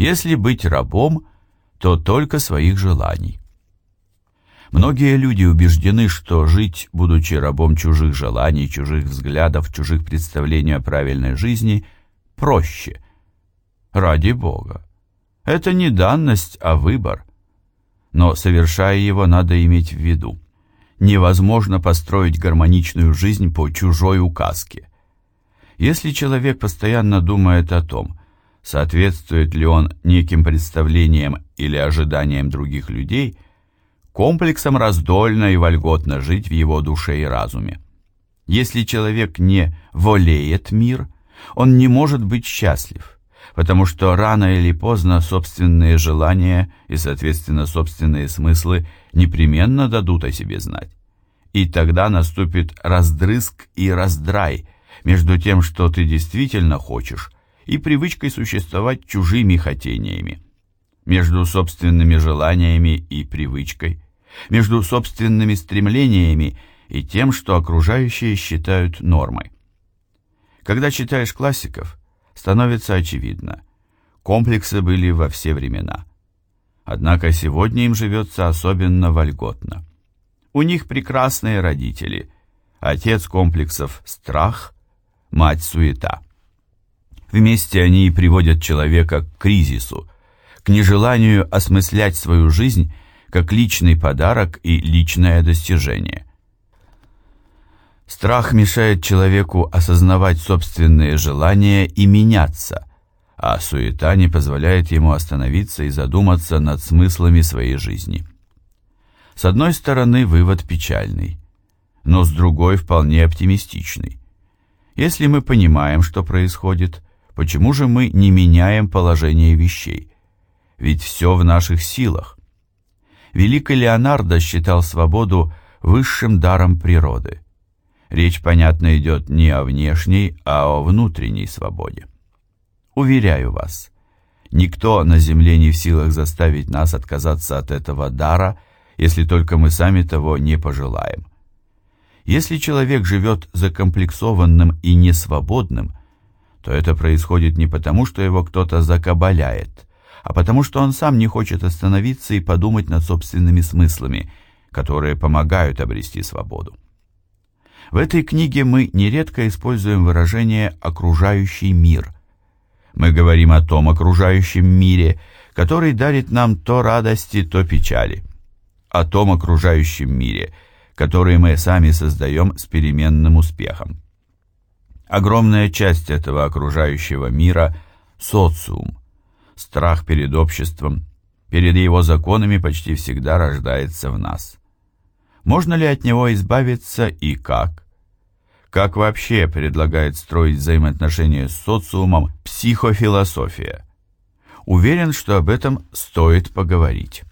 Если быть рабом, то только своих желаний. Многие люди убеждены, что жить, будучи рабом чужих желаний, чужих взглядов, чужих представлений о правильной жизни, проще. Ради Бога. Это не данность, а выбор. Но, совершая его, надо иметь в виду. Невозможно построить гармоничную жизнь по чужой указке. Если человек постоянно думает о том, соответствует ли он неким представлениям или ожиданиям других людей – комплексом раздольно и вольготно жить в его душе и разуме. Если человек не волеет мир, он не может быть счастлив, потому что рано или поздно собственные желания и, соответственно, собственные смыслы непременно дадут о себе знать. И тогда наступит раздрызг и раздрай между тем, что ты действительно хочешь, и привычкой существовать чужими хотениями между собственными желаниями и привычкой, между собственными стремлениями и тем, что окружающие считают нормой. Когда читаешь классиков, становится очевидно, комплексы были во все времена. Однако сегодня им живется особенно вольготно. У них прекрасные родители, отец комплексов – страх, мать – суета. Вместе они и приводят человека к кризису, к нежеланию осмыслять свою жизнь как личный подарок и личное достижение. Страх мешает человеку осознавать собственные желания и меняться, а суета не позволяет ему остановиться и задуматься над смыслами своей жизни. С одной стороны, вывод печальный, но с другой вполне оптимистичный. Если мы понимаем, что происходит, почему же мы не меняем положение вещей? Ведь все в наших силах. Великий Леонардо считал свободу высшим даром природы. Речь, понятно, идет не о внешней, а о внутренней свободе. Уверяю вас, никто на земле не в силах заставить нас отказаться от этого дара, если только мы сами того не пожелаем. Если человек живет закомплексованным и несвободным, то это происходит не потому, что его кто-то закабаляет, а потому что он сам не хочет остановиться и подумать над собственными смыслами, которые помогают обрести свободу. В этой книге мы нередко используем выражение «окружающий мир». Мы говорим о том окружающем мире, который дарит нам то радости, то печали, о том окружающем мире, который мы сами создаем с переменным успехом. Огромная часть этого окружающего мира – социум, Страх перед обществом, перед его законами почти всегда рождается в нас. Можно ли от него избавиться и как? Как вообще предлагает строить взаимоотношения с социумом психофилософия? Уверен, что об этом стоит поговорить.